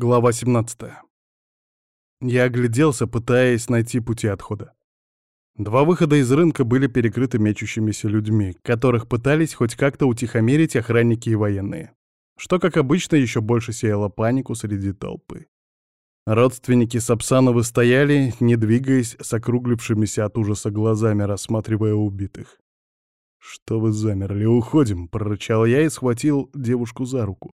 Глава 17. Я огляделся, пытаясь найти пути отхода. Два выхода из рынка были перекрыты мечущимися людьми, которых пытались хоть как-то утихомирить охранники и военные, что, как обычно, еще больше сеяло панику среди толпы. Родственники Сапсановы стояли, не двигаясь, с округлившимися от ужаса глазами, рассматривая убитых. «Что вы замерли? Уходим!» — прорычал я и схватил девушку за руку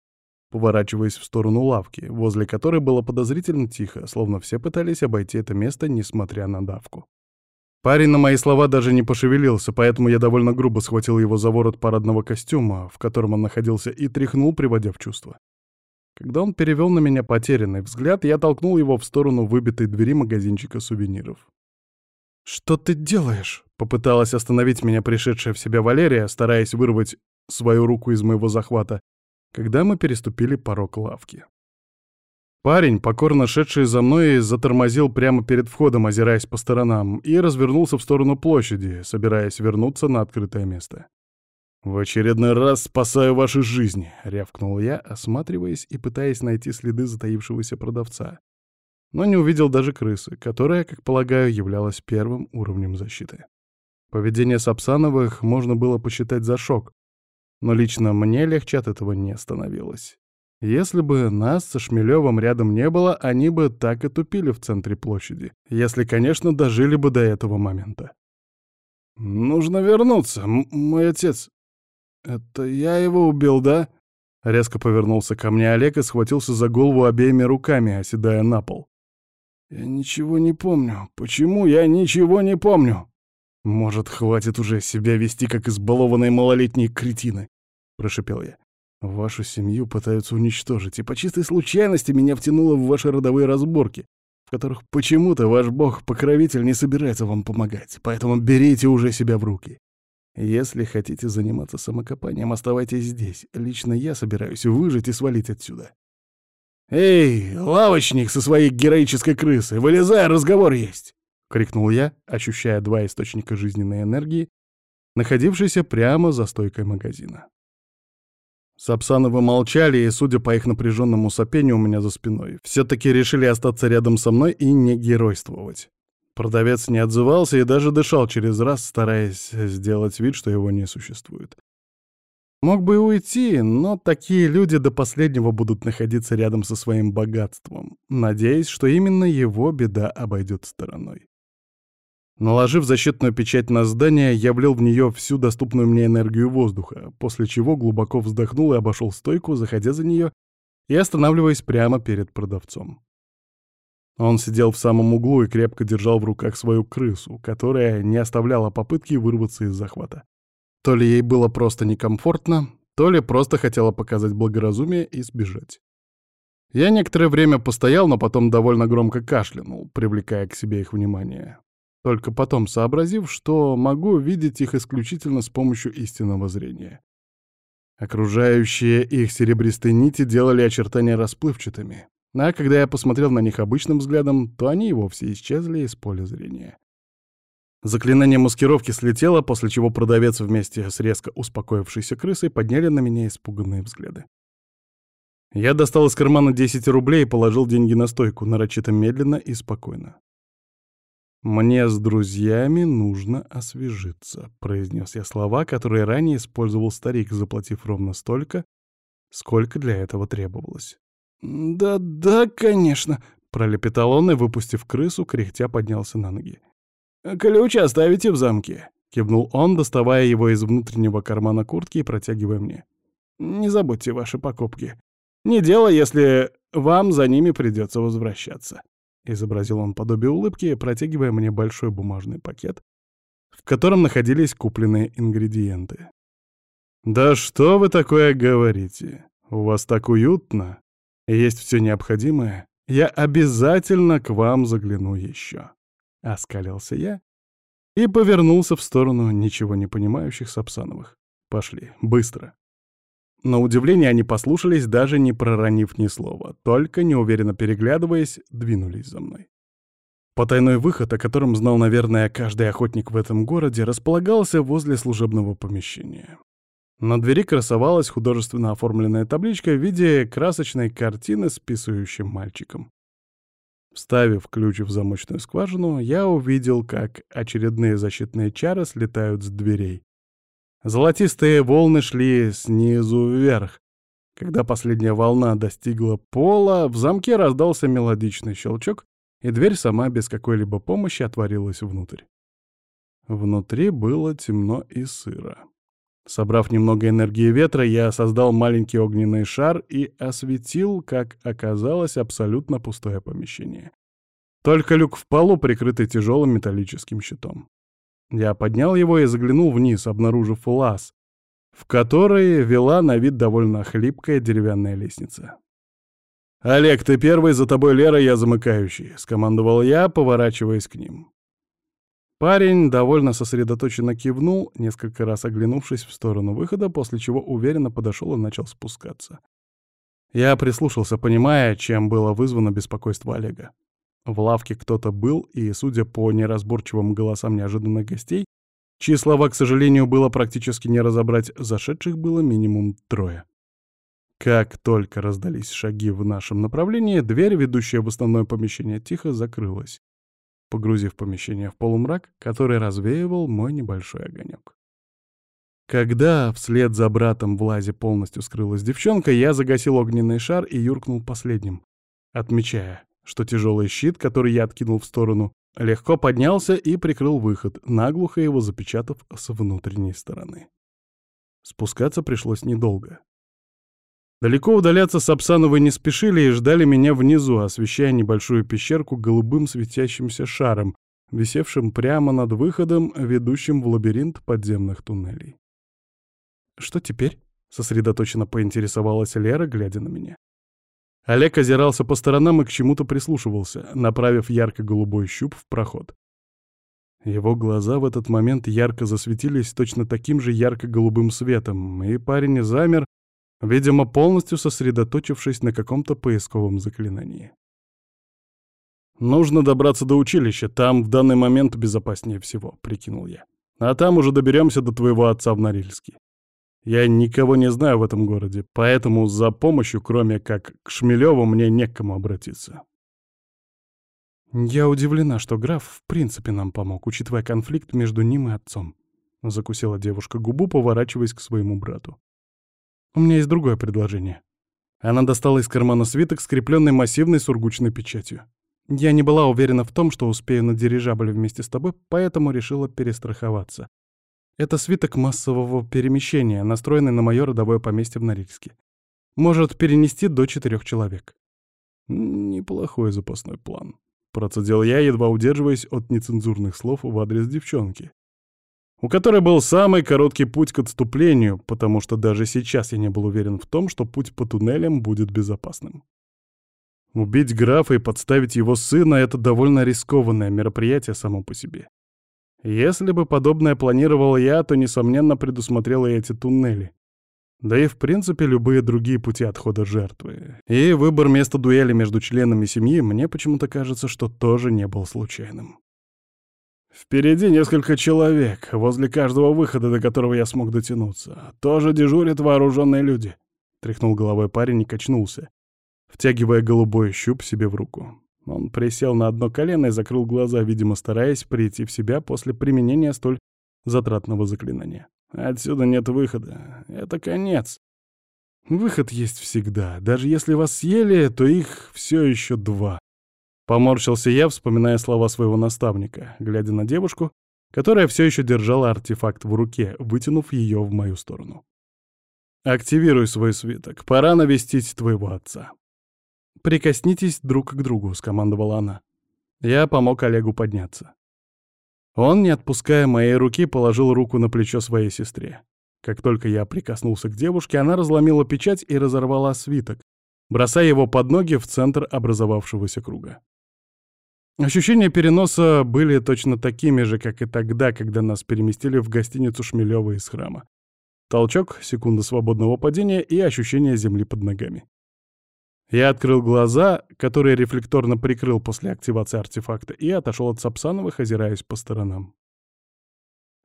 поворачиваясь в сторону лавки, возле которой было подозрительно тихо, словно все пытались обойти это место, несмотря на давку. Парень на мои слова даже не пошевелился, поэтому я довольно грубо схватил его за ворот парадного костюма, в котором он находился, и тряхнул, приводя в чувство. Когда он перевел на меня потерянный взгляд, я толкнул его в сторону выбитой двери магазинчика сувениров. «Что ты делаешь?» — попыталась остановить меня пришедшая в себя Валерия, стараясь вырвать свою руку из моего захвата, когда мы переступили порог лавки. Парень, покорно шедший за мной, затормозил прямо перед входом, озираясь по сторонам, и развернулся в сторону площади, собираясь вернуться на открытое место. «В очередной раз спасаю ваши жизни», — рявкнул я, осматриваясь и пытаясь найти следы затаившегося продавца. Но не увидел даже крысы, которая, как полагаю, являлась первым уровнем защиты. Поведение Сапсановых можно было посчитать за шок, но лично мне легче от этого не становилось. Если бы нас со Шмелевым рядом не было, они бы так и тупили в центре площади. Если, конечно, дожили бы до этого момента. «Нужно вернуться, мой отец. Это я его убил, да?» Резко повернулся ко мне Олег и схватился за голову обеими руками, оседая на пол. «Я ничего не помню. Почему я ничего не помню?» «Может, хватит уже себя вести, как избалованные малолетние кретины?» — прошепел я. «Вашу семью пытаются уничтожить, и по чистой случайности меня втянуло в ваши родовые разборки, в которых почему-то ваш бог-покровитель не собирается вам помогать, поэтому берите уже себя в руки. Если хотите заниматься самокопанием, оставайтесь здесь. Лично я собираюсь выжить и свалить отсюда». «Эй, лавочник со своей героической крысой, вылезай, разговор есть!» — крикнул я, ощущая два источника жизненной энергии, находившиеся прямо за стойкой магазина. Сапсановы молчали, и, судя по их напряженному сопению у меня за спиной, все-таки решили остаться рядом со мной и не геройствовать. Продавец не отзывался и даже дышал через раз, стараясь сделать вид, что его не существует. Мог бы и уйти, но такие люди до последнего будут находиться рядом со своим богатством, надеясь, что именно его беда обойдет стороной. Наложив защитную печать на здание, я влил в нее всю доступную мне энергию воздуха, после чего глубоко вздохнул и обошел стойку, заходя за нее и останавливаясь прямо перед продавцом. Он сидел в самом углу и крепко держал в руках свою крысу, которая не оставляла попытки вырваться из захвата. То ли ей было просто некомфортно, то ли просто хотела показать благоразумие и сбежать. Я некоторое время постоял, но потом довольно громко кашлянул, привлекая к себе их внимание только потом сообразив, что могу видеть их исключительно с помощью истинного зрения. Окружающие их серебристые нити делали очертания расплывчатыми, а когда я посмотрел на них обычным взглядом, то они и вовсе исчезли из поля зрения. Заклинание маскировки слетело, после чего продавец вместе с резко успокоившейся крысой подняли на меня испуганные взгляды. Я достал из кармана 10 рублей и положил деньги на стойку, нарочито медленно и спокойно. «Мне с друзьями нужно освежиться», — произнес я слова, которые ранее использовал старик, заплатив ровно столько, сколько для этого требовалось. «Да-да, конечно», — пролепетал он и, выпустив крысу, кряхтя поднялся на ноги. «Ключ оставите в замке», — кивнул он, доставая его из внутреннего кармана куртки и протягивая мне. «Не забудьте ваши покупки. Не дело, если вам за ними придется возвращаться». — изобразил он подобие улыбки, протягивая мне большой бумажный пакет, в котором находились купленные ингредиенты. «Да что вы такое говорите? У вас так уютно, есть все необходимое. Я обязательно к вам загляну еще», — оскалился я и повернулся в сторону ничего не понимающих Сапсановых. «Пошли, быстро». На удивление они послушались, даже не проронив ни слова, только, неуверенно переглядываясь, двинулись за мной. Потайной выход, о котором знал, наверное, каждый охотник в этом городе, располагался возле служебного помещения. На двери красовалась художественно оформленная табличка в виде красочной картины с писающим мальчиком. Вставив ключ в замочную скважину, я увидел, как очередные защитные чары слетают с дверей. Золотистые волны шли снизу вверх. Когда последняя волна достигла пола, в замке раздался мелодичный щелчок, и дверь сама без какой-либо помощи отворилась внутрь. Внутри было темно и сыро. Собрав немного энергии ветра, я создал маленький огненный шар и осветил, как оказалось, абсолютно пустое помещение. Только люк в полу, прикрытый тяжелым металлическим щитом. Я поднял его и заглянул вниз, обнаружив лаз, в который вела на вид довольно хлипкая деревянная лестница. «Олег, ты первый, за тобой Лера, я замыкающий», — скомандовал я, поворачиваясь к ним. Парень довольно сосредоточенно кивнул, несколько раз оглянувшись в сторону выхода, после чего уверенно подошел и начал спускаться. Я прислушался, понимая, чем было вызвано беспокойство Олега. В лавке кто-то был, и, судя по неразборчивым голосам неожиданных гостей, чьи слова, к сожалению, было практически не разобрать, зашедших было минимум трое. Как только раздались шаги в нашем направлении, дверь, ведущая в основное помещение, тихо закрылась погрузив помещение в полумрак, который развеивал мой небольшой огонек. Когда вслед за братом в лазе полностью скрылась девчонка, я загасил огненный шар и юркнул последним, отмечая, что тяжелый щит, который я откинул в сторону, легко поднялся и прикрыл выход, наглухо его запечатав с внутренней стороны. Спускаться пришлось недолго. Далеко удаляться Сапсановы не спешили и ждали меня внизу, освещая небольшую пещерку голубым светящимся шаром, висевшим прямо над выходом, ведущим в лабиринт подземных туннелей. «Что теперь?» — сосредоточенно поинтересовалась Лера, глядя на меня. Олег озирался по сторонам и к чему-то прислушивался, направив ярко-голубой щуп в проход. Его глаза в этот момент ярко засветились точно таким же ярко-голубым светом, и парень замер, видимо, полностью сосредоточившись на каком-то поисковом заклинании. «Нужно добраться до училища, там в данный момент безопаснее всего», — прикинул я. «А там уже доберемся до твоего отца в Норильске. Я никого не знаю в этом городе, поэтому за помощью, кроме как к Шмелеву, мне не к кому обратиться». «Я удивлена, что граф в принципе нам помог, учитывая конфликт между ним и отцом», — закусила девушка губу, поворачиваясь к своему брату. У меня есть другое предложение. Она достала из кармана свиток, скрепленный массивной сургучной печатью. Я не была уверена в том, что успею на дирижабль вместе с тобой, поэтому решила перестраховаться. Это свиток массового перемещения, настроенный на мое родовое поместье в Норильске. Может перенести до четырех человек. Неплохой запасной план. Процедил я, едва удерживаясь от нецензурных слов в адрес девчонки у которой был самый короткий путь к отступлению, потому что даже сейчас я не был уверен в том, что путь по туннелям будет безопасным. Убить графа и подставить его сына — это довольно рискованное мероприятие само по себе. Если бы подобное планировал я, то, несомненно, предусмотрел и эти туннели. Да и, в принципе, любые другие пути отхода жертвы. И выбор места дуэли между членами семьи мне почему-то кажется, что тоже не был случайным. Впереди несколько человек, возле каждого выхода, до которого я смог дотянуться. Тоже дежурят вооруженные люди. Тряхнул головой парень и качнулся, втягивая голубой щуп себе в руку. Он присел на одно колено и закрыл глаза, видимо, стараясь прийти в себя после применения столь затратного заклинания. Отсюда нет выхода. Это конец. Выход есть всегда. Даже если вас съели, то их все еще два. Поморщился я, вспоминая слова своего наставника, глядя на девушку, которая все еще держала артефакт в руке, вытянув ее в мою сторону. «Активируй свой свиток. Пора навестить твоего отца». «Прикоснитесь друг к другу», — скомандовала она. Я помог Олегу подняться. Он, не отпуская моей руки, положил руку на плечо своей сестре. Как только я прикоснулся к девушке, она разломила печать и разорвала свиток, бросая его под ноги в центр образовавшегося круга. Ощущения переноса были точно такими же, как и тогда, когда нас переместили в гостиницу Шмелева из храма. Толчок, секунда свободного падения и ощущение земли под ногами. Я открыл глаза, которые рефлекторно прикрыл после активации артефакта, и отошел от Сапсановых, озираясь по сторонам.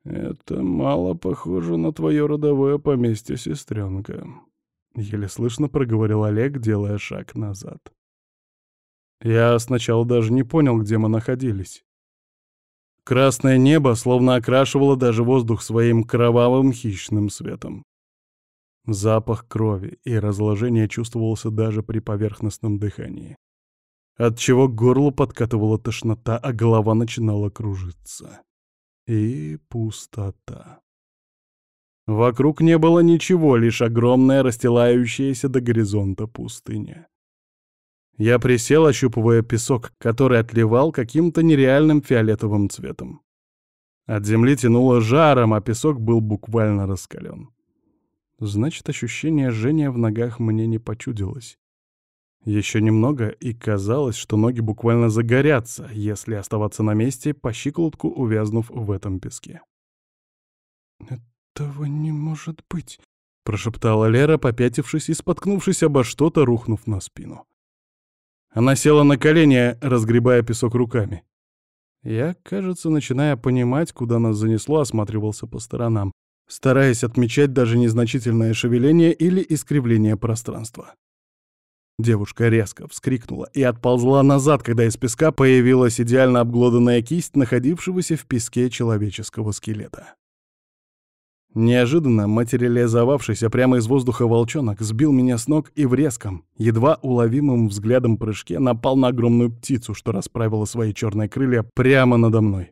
«Это мало похоже на твое родовое поместье, сестренка», — еле слышно проговорил Олег, делая шаг назад. Я сначала даже не понял, где мы находились. Красное небо словно окрашивало даже воздух своим кровавым хищным светом. Запах крови и разложения чувствовался даже при поверхностном дыхании, отчего к горлу подкатывала тошнота, а голова начинала кружиться и пустота. Вокруг не было ничего, лишь огромная расстилающаяся до горизонта пустыня. Я присел, ощупывая песок, который отливал каким-то нереальным фиолетовым цветом. От земли тянуло жаром, а песок был буквально раскален. Значит, ощущение жжения в ногах мне не почудилось. Еще немного, и казалось, что ноги буквально загорятся, если оставаться на месте, по щиколотку увязнув в этом песке. «Этого не может быть», — прошептала Лера, попятившись и споткнувшись обо что-то, рухнув на спину. Она села на колени, разгребая песок руками. Я, кажется, начиная понимать, куда нас занесло, осматривался по сторонам, стараясь отмечать даже незначительное шевеление или искривление пространства. Девушка резко вскрикнула и отползла назад, когда из песка появилась идеально обглоданная кисть находившегося в песке человеческого скелета. Неожиданно материализовавшийся прямо из воздуха волчонок сбил меня с ног и в резком, едва уловимым взглядом прыжке напал на огромную птицу, что расправила свои черные крылья прямо надо мной.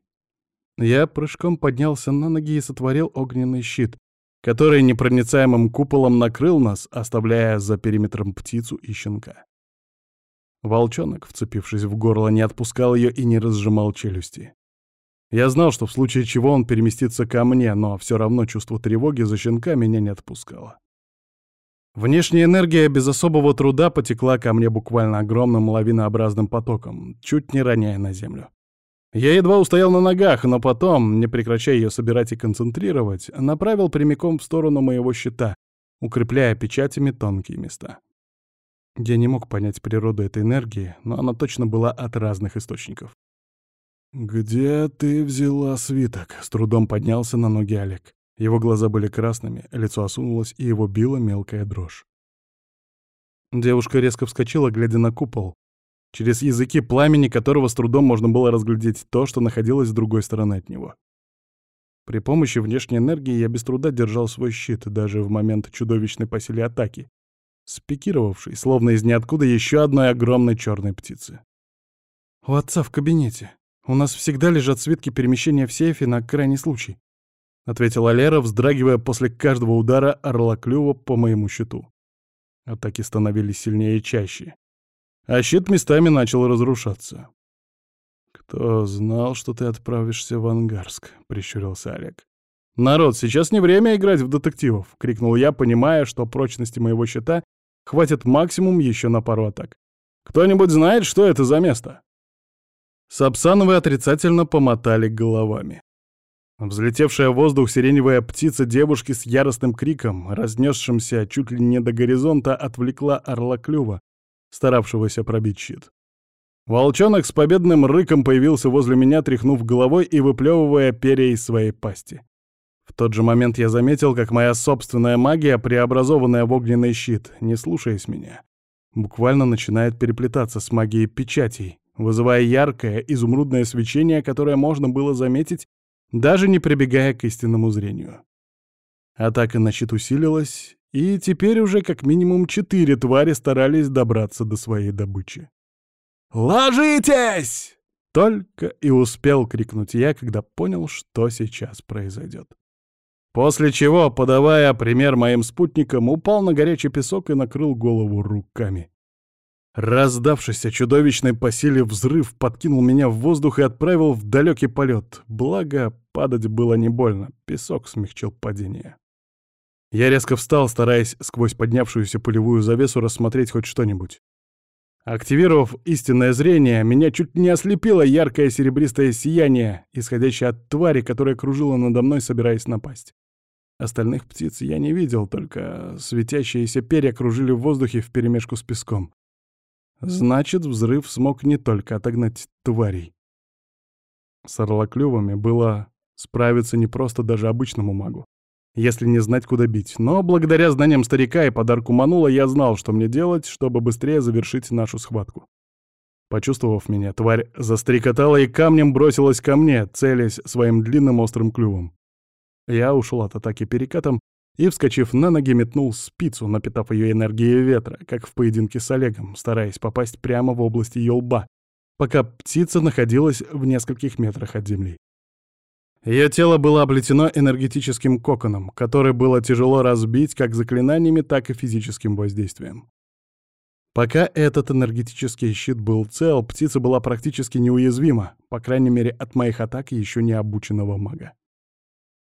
Я прыжком поднялся на ноги и сотворил огненный щит, который непроницаемым куполом накрыл нас, оставляя за периметром птицу и щенка. Волчонок, вцепившись в горло, не отпускал ее и не разжимал челюсти. Я знал, что в случае чего он переместится ко мне, но все равно чувство тревоги за щенка меня не отпускало. Внешняя энергия без особого труда потекла ко мне буквально огромным лавинообразным потоком, чуть не роняя на землю. Я едва устоял на ногах, но потом, не прекращая ее собирать и концентрировать, направил прямиком в сторону моего щита, укрепляя печатями тонкие места. Я не мог понять природу этой энергии, но она точно была от разных источников. «Где ты взяла свиток?» — с трудом поднялся на ноги Олег. Его глаза были красными, лицо осунулось, и его била мелкая дрожь. Девушка резко вскочила, глядя на купол, через языки пламени которого с трудом можно было разглядеть то, что находилось с другой стороны от него. При помощи внешней энергии я без труда держал свой щит, даже в момент чудовищной по силе атаки, спикировавший, словно из ниоткуда, еще одной огромной черной птицы. «У отца в кабинете. У нас всегда лежат свитки перемещения в сейфе на крайний случай», — ответила Лера, вздрагивая после каждого удара орла клюва по моему щиту. Атаки становились сильнее и чаще а щит местами начал разрушаться. «Кто знал, что ты отправишься в Ангарск?» — прищурился Олег. «Народ, сейчас не время играть в детективов!» — крикнул я, понимая, что прочности моего щита хватит максимум еще на пару атак. «Кто-нибудь знает, что это за место?» Сапсановы отрицательно помотали головами. Взлетевшая в воздух сиреневая птица девушки с яростным криком, разнесшимся чуть ли не до горизонта, отвлекла орла клюва, старавшегося пробить щит. Волчонок с победным рыком появился возле меня, тряхнув головой и выплевывая перья из своей пасти. В тот же момент я заметил, как моя собственная магия, преобразованная в огненный щит, не слушаясь меня, буквально начинает переплетаться с магией печатей, вызывая яркое изумрудное свечение, которое можно было заметить, даже не прибегая к истинному зрению. Атака на щит усилилась, и теперь уже как минимум четыре твари старались добраться до своей добычи. «Ложитесь!» Только и успел крикнуть я, когда понял, что сейчас произойдет. После чего, подавая пример моим спутникам, упал на горячий песок и накрыл голову руками. Раздавшийся чудовищный по силе взрыв подкинул меня в воздух и отправил в далекий полет. Благо, падать было не больно, песок смягчил падение. Я резко встал, стараясь сквозь поднявшуюся пылевую завесу рассмотреть хоть что-нибудь. Активировав истинное зрение, меня чуть не ослепило яркое серебристое сияние, исходящее от твари, которая кружила надо мной, собираясь напасть. Остальных птиц я не видел, только светящиеся перья кружили в воздухе вперемешку с песком. Значит, взрыв смог не только отогнать тварей. С орлоклювами было Справиться не просто даже обычному магу, если не знать, куда бить. Но благодаря знаниям старика и подарку Манула я знал, что мне делать, чтобы быстрее завершить нашу схватку. Почувствовав меня, тварь застрекотала и камнем бросилась ко мне, целясь своим длинным острым клювом. Я ушел от атаки перекатом и, вскочив на ноги, метнул спицу, напитав ее энергией ветра, как в поединке с Олегом, стараясь попасть прямо в область ее лба, пока птица находилась в нескольких метрах от земли. Ее тело было облетено энергетическим коконом, который было тяжело разбить как заклинаниями, так и физическим воздействием. Пока этот энергетический щит был цел, птица была практически неуязвима, по крайней мере, от моих атак еще не обученного мага.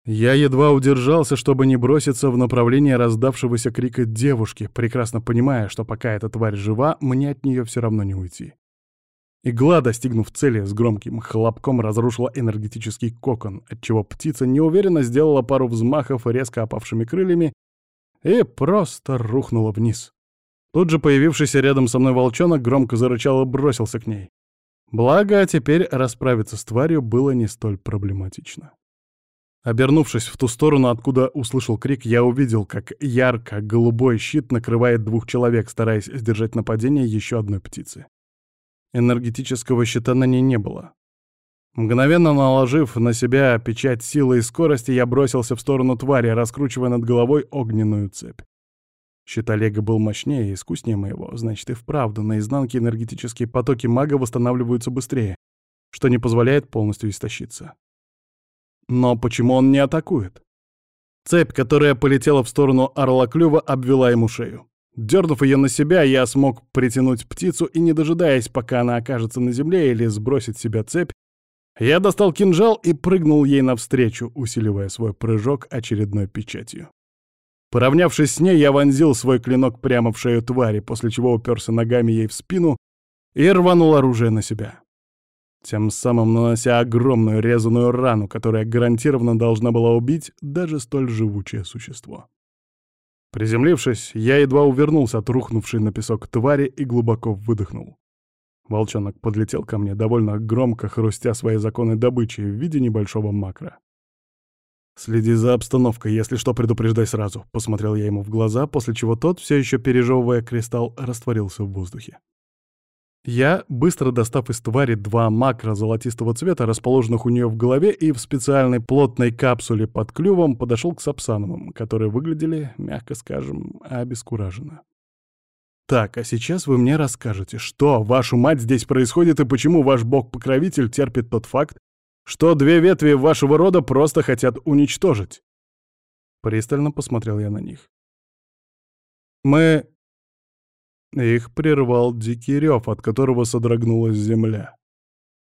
Я едва удержался, чтобы не броситься в направлении раздавшегося крика девушки, прекрасно понимая, что пока эта тварь жива, мне от нее все равно не уйти. Игла, достигнув цели, с громким хлопком разрушила энергетический кокон, отчего птица неуверенно сделала пару взмахов резко опавшими крыльями и просто рухнула вниз. Тут же появившийся рядом со мной волчонок громко зарычал и бросился к ней. Благо, теперь расправиться с тварью было не столь проблематично. Обернувшись в ту сторону, откуда услышал крик, я увидел, как ярко-голубой щит накрывает двух человек, стараясь сдержать нападение еще одной птицы. Энергетического щита на ней не было. Мгновенно наложив на себя печать силы и скорости, я бросился в сторону твари, раскручивая над головой огненную цепь. Щит Олега был мощнее и искуснее моего, значит и вправду на изнанке энергетические потоки мага восстанавливаются быстрее, что не позволяет полностью истощиться. Но почему он не атакует? Цепь, которая полетела в сторону орла клюва, обвела ему шею. Дернув ее на себя, я смог притянуть птицу и, не дожидаясь, пока она окажется на земле или сбросит себя цепь, я достал кинжал и прыгнул ей навстречу, усиливая свой прыжок очередной печатью. Поравнявшись с ней, я вонзил свой клинок прямо в шею твари, после чего уперся ногами ей в спину и рванул оружие на себя тем самым нанося огромную резаную рану, которая гарантированно должна была убить даже столь живучее существо. Приземлившись, я едва увернулся от рухнувшей на песок твари и глубоко выдохнул. Волчонок подлетел ко мне, довольно громко хрустя своей законной добычей в виде небольшого макро. «Следи за обстановкой, если что, предупреждай сразу», — посмотрел я ему в глаза, после чего тот, все еще пережевывая кристалл, растворился в воздухе. Я, быстро достав из твари два макро золотистого цвета, расположенных у нее в голове и в специальной плотной капсуле под клювом, подошел к Сапсановым, которые выглядели, мягко скажем, обескураженно. «Так, а сейчас вы мне расскажете, что, вашу мать, здесь происходит и почему ваш бог-покровитель терпит тот факт, что две ветви вашего рода просто хотят уничтожить?» Пристально посмотрел я на них. «Мы их прервал дикий рев, от которого содрогнулась земля.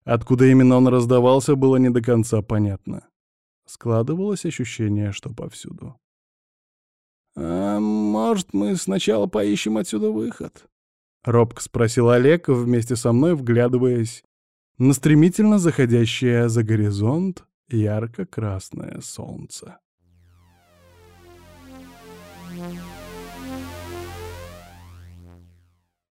Откуда именно он раздавался, было не до конца понятно. Складывалось ощущение, что повсюду. «А может, мы сначала поищем отсюда выход?» — робко спросил Олег вместе со мной, вглядываясь на стремительно заходящее за горизонт ярко-красное солнце.